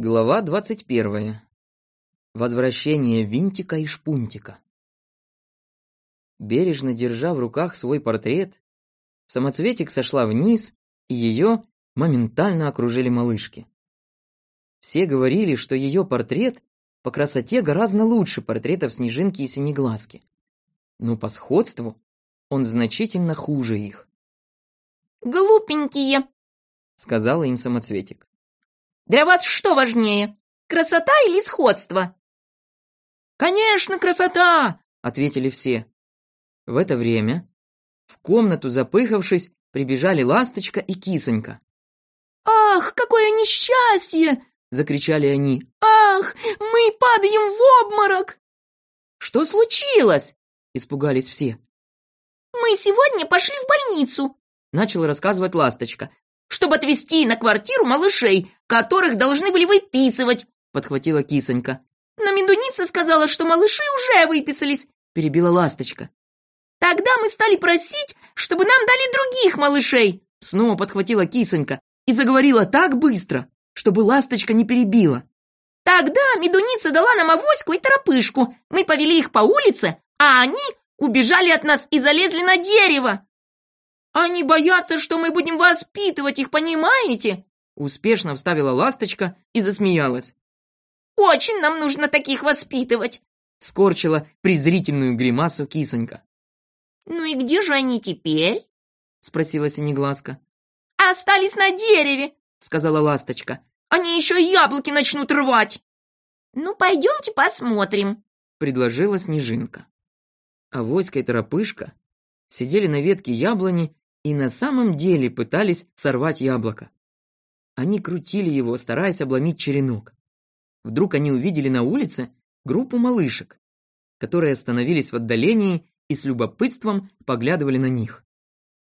Глава двадцать первая. Возвращение Винтика и Шпунтика. Бережно держа в руках свой портрет, самоцветик сошла вниз, и ее моментально окружили малышки. Все говорили, что ее портрет по красоте гораздо лучше портретов Снежинки и Синеглазки, но по сходству он значительно хуже их. «Глупенькие», — сказала им самоцветик. Для вас что важнее, красота или сходство?» «Конечно, красота!» — ответили все. В это время в комнату, запыхавшись, прибежали Ласточка и Кисонька. «Ах, какое несчастье!» — закричали они. «Ах, мы падаем в обморок!» «Что случилось?» — испугались все. «Мы сегодня пошли в больницу», — начала рассказывать Ласточка чтобы отвезти на квартиру малышей, которых должны были выписывать», — подхватила кисонька. «Но медуница сказала, что малыши уже выписались», — перебила ласточка. «Тогда мы стали просить, чтобы нам дали других малышей», — снова подхватила кисонька и заговорила так быстро, чтобы ласточка не перебила. «Тогда медуница дала нам авоську и торопышку. Мы повели их по улице, а они убежали от нас и залезли на дерево. Они боятся, что мы будем воспитывать их, понимаете?» Успешно вставила ласточка и засмеялась. «Очень нам нужно таких воспитывать!» Скорчила презрительную гримасу кисонька. «Ну и где же они теперь?» Спросила Синеглазка. «Остались на дереве!» Сказала ласточка. «Они еще яблоки начнут рвать!» «Ну, пойдемте посмотрим!» Предложила Снежинка. А Воська и Торопышка сидели на ветке яблони и на самом деле пытались сорвать яблоко. Они крутили его, стараясь обломить черенок. Вдруг они увидели на улице группу малышек, которые остановились в отдалении и с любопытством поглядывали на них.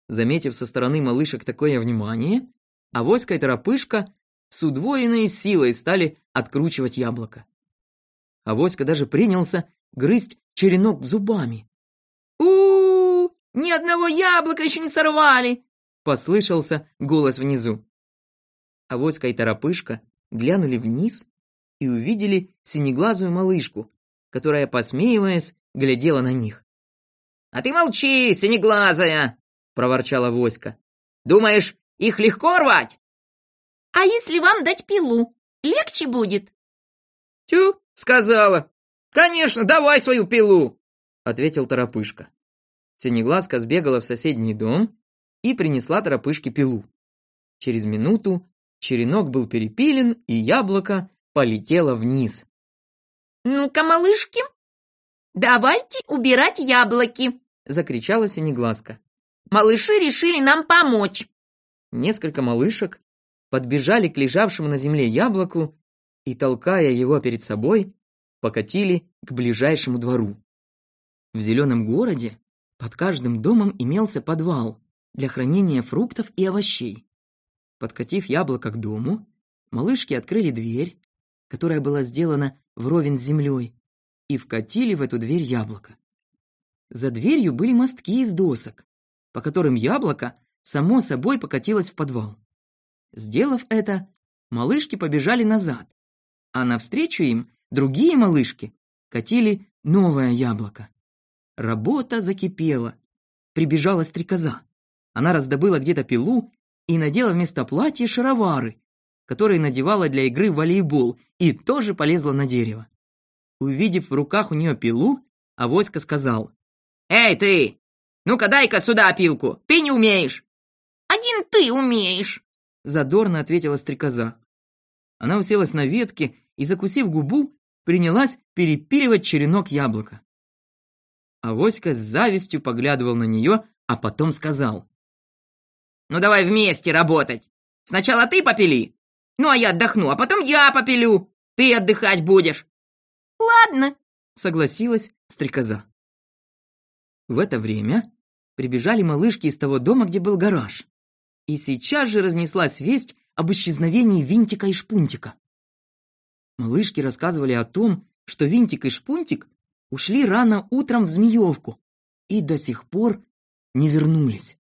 Заметив со стороны малышек такое внимание, Авоська и Торопышка с удвоенной силой стали откручивать яблоко. Авоська даже принялся грызть черенок зубами. Ни одного яблока еще не сорвали!» Послышался голос внизу. Авоська и Торопышка глянули вниз и увидели синеглазую малышку, которая, посмеиваясь, глядела на них. «А ты молчи, синеглазая!» — проворчала Воська. «Думаешь, их легко рвать?» «А если вам дать пилу, легче будет?» «Тю!» — сказала. «Конечно, давай свою пилу!» — ответил Торопышка. Синеглазка сбегала в соседний дом и принесла торопышке пилу. Через минуту черенок был перепилен, и яблоко полетело вниз. «Ну-ка, малышки, давайте убирать яблоки!» закричала Синеглазка. «Малыши решили нам помочь!» Несколько малышек подбежали к лежавшему на земле яблоку и, толкая его перед собой, покатили к ближайшему двору. В зеленом городе под каждым домом имелся подвал для хранения фруктов и овощей. Подкатив яблоко к дому, малышки открыли дверь, которая была сделана вровень с землей, и вкатили в эту дверь яблоко. За дверью были мостки из досок, по которым яблоко само собой покатилось в подвал. Сделав это, малышки побежали назад, а навстречу им другие малышки катили новое яблоко. Работа закипела. Прибежала стрекоза. Она раздобыла где-то пилу и надела вместо платья шаровары, которые надевала для игры в волейбол, и тоже полезла на дерево. Увидев в руках у нее пилу, Авоська сказал. «Эй, ты! Ну-ка дай-ка сюда пилку! Ты не умеешь!» «Один ты умеешь!» Задорно ответила стрекоза. Она уселась на ветке и, закусив губу, принялась перепиливать черенок яблока. Авоська с завистью поглядывал на нее, а потом сказал. «Ну давай вместе работать. Сначала ты попили, ну а я отдохну, а потом я попилю. Ты отдыхать будешь». «Ладно», — согласилась стрекоза. В это время прибежали малышки из того дома, где был гараж. И сейчас же разнеслась весть об исчезновении Винтика и Шпунтика. Малышки рассказывали о том, что Винтик и Шпунтик ушли рано утром в Змеевку и до сих пор не вернулись.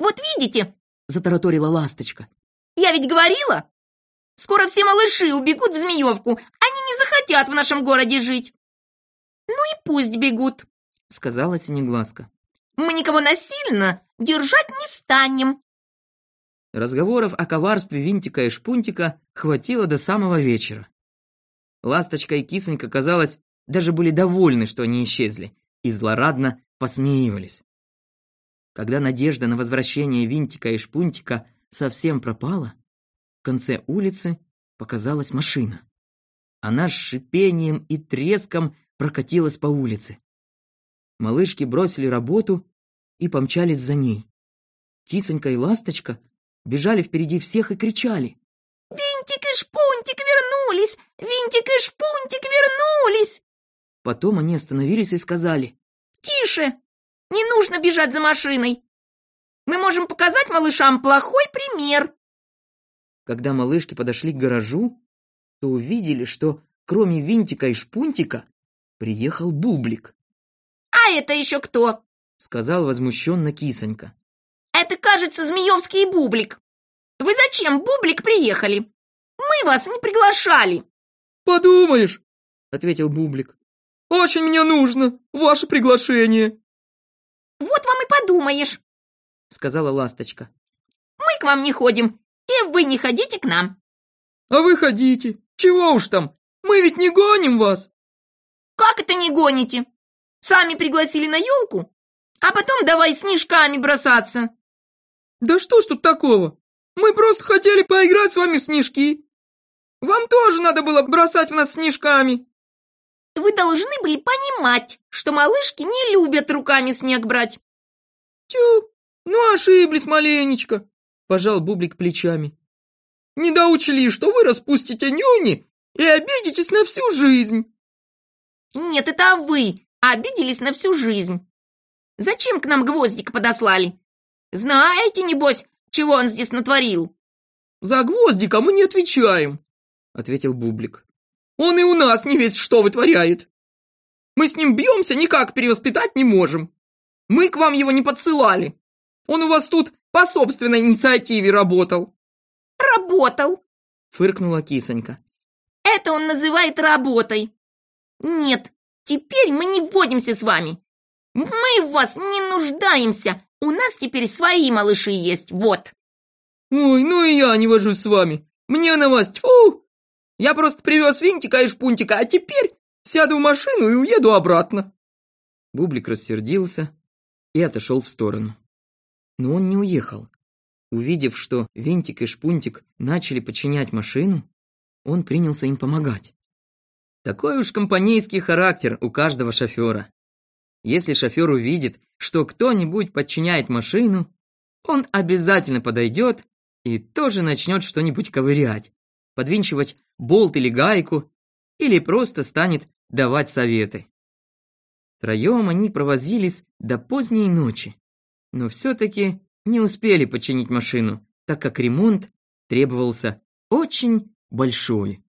«Вот видите», — затараторила ласточка, — «я ведь говорила, Скоро все малыши убегут в Змеевку. Они не захотят в нашем городе жить. Ну и пусть бегут, сказала Синеглазка. Мы никого насильно держать не станем. Разговоров о коварстве Винтика и Шпунтика хватило до самого вечера. Ласточка и Кисонька, казалось, даже были довольны, что они исчезли, и злорадно посмеивались. Когда надежда на возвращение Винтика и Шпунтика совсем пропала, в конце улицы показалась машина. Она с шипением и треском прокатилась по улице. Малышки бросили работу и помчались за ней. Кисонька и Ласточка бежали впереди всех и кричали. «Винтик и Шпунтик вернулись! Винтик и Шпунтик вернулись!» Потом они остановились и сказали. «Тише! Не нужно бежать за машиной! Мы можем показать малышам плохой пример!» Когда малышки подошли к гаражу, то увидели, что кроме Винтика и Шпунтика приехал Бублик. «А это еще кто?» — сказал возмущенно Кисонька. Это, кажется, Змеевский Бублик. Вы зачем, Бублик, приехали? Мы вас не приглашали. Подумаешь, ответил Бублик. Очень мне нужно ваше приглашение. Вот вам и подумаешь, сказала Ласточка. Мы к вам не ходим, и вы не ходите к нам. А вы ходите. Чего уж там? Мы ведь не гоним вас. Как это не гоните? Сами пригласили на елку, а потом давай снежками бросаться. Да что ж тут такого? Мы просто хотели поиграть с вами в снежки. Вам тоже надо было бросать в нас снежками. Вы должны были понимать, что малышки не любят руками снег брать. Тю, ну ошиблись маленечко, пожал Бублик плечами. Не доучили, что вы распустите нюни и обидитесь на всю жизнь. Нет, это вы обиделись на всю жизнь. Зачем к нам гвоздик подослали? Знаете, небось, чего он здесь натворил?» «За гвоздика мы не отвечаем», — ответил Бублик. «Он и у нас не весь что вытворяет. Мы с ним бьемся, никак перевоспитать не можем. Мы к вам его не подсылали. Он у вас тут по собственной инициативе работал». «Работал», — фыркнула кисонька. «Это он называет работой. Нет, теперь мы не вводимся с вами. Мы в вас не нуждаемся. У нас теперь свои малыши есть, вот. Ой, ну и я не вожусь с вами. Мне на вас тьфу. Я просто привез Винтика и Шпунтика, а теперь сяду в машину и уеду обратно. Бублик рассердился и отошел в сторону. Но он не уехал. Увидев, что Винтик и Шпунтик начали подчинять машину, он принялся им помогать. Такой уж компанейский характер у каждого шофера. Если шофер увидит, что кто-нибудь подчиняет машину, он обязательно подойдет и тоже начнет что-нибудь ковырять, подвинчивать болт или гайку, или просто станет давать советы. Втроем они провозились до поздней ночи, но все-таки не успели починить машину, так как ремонт требовался очень большой.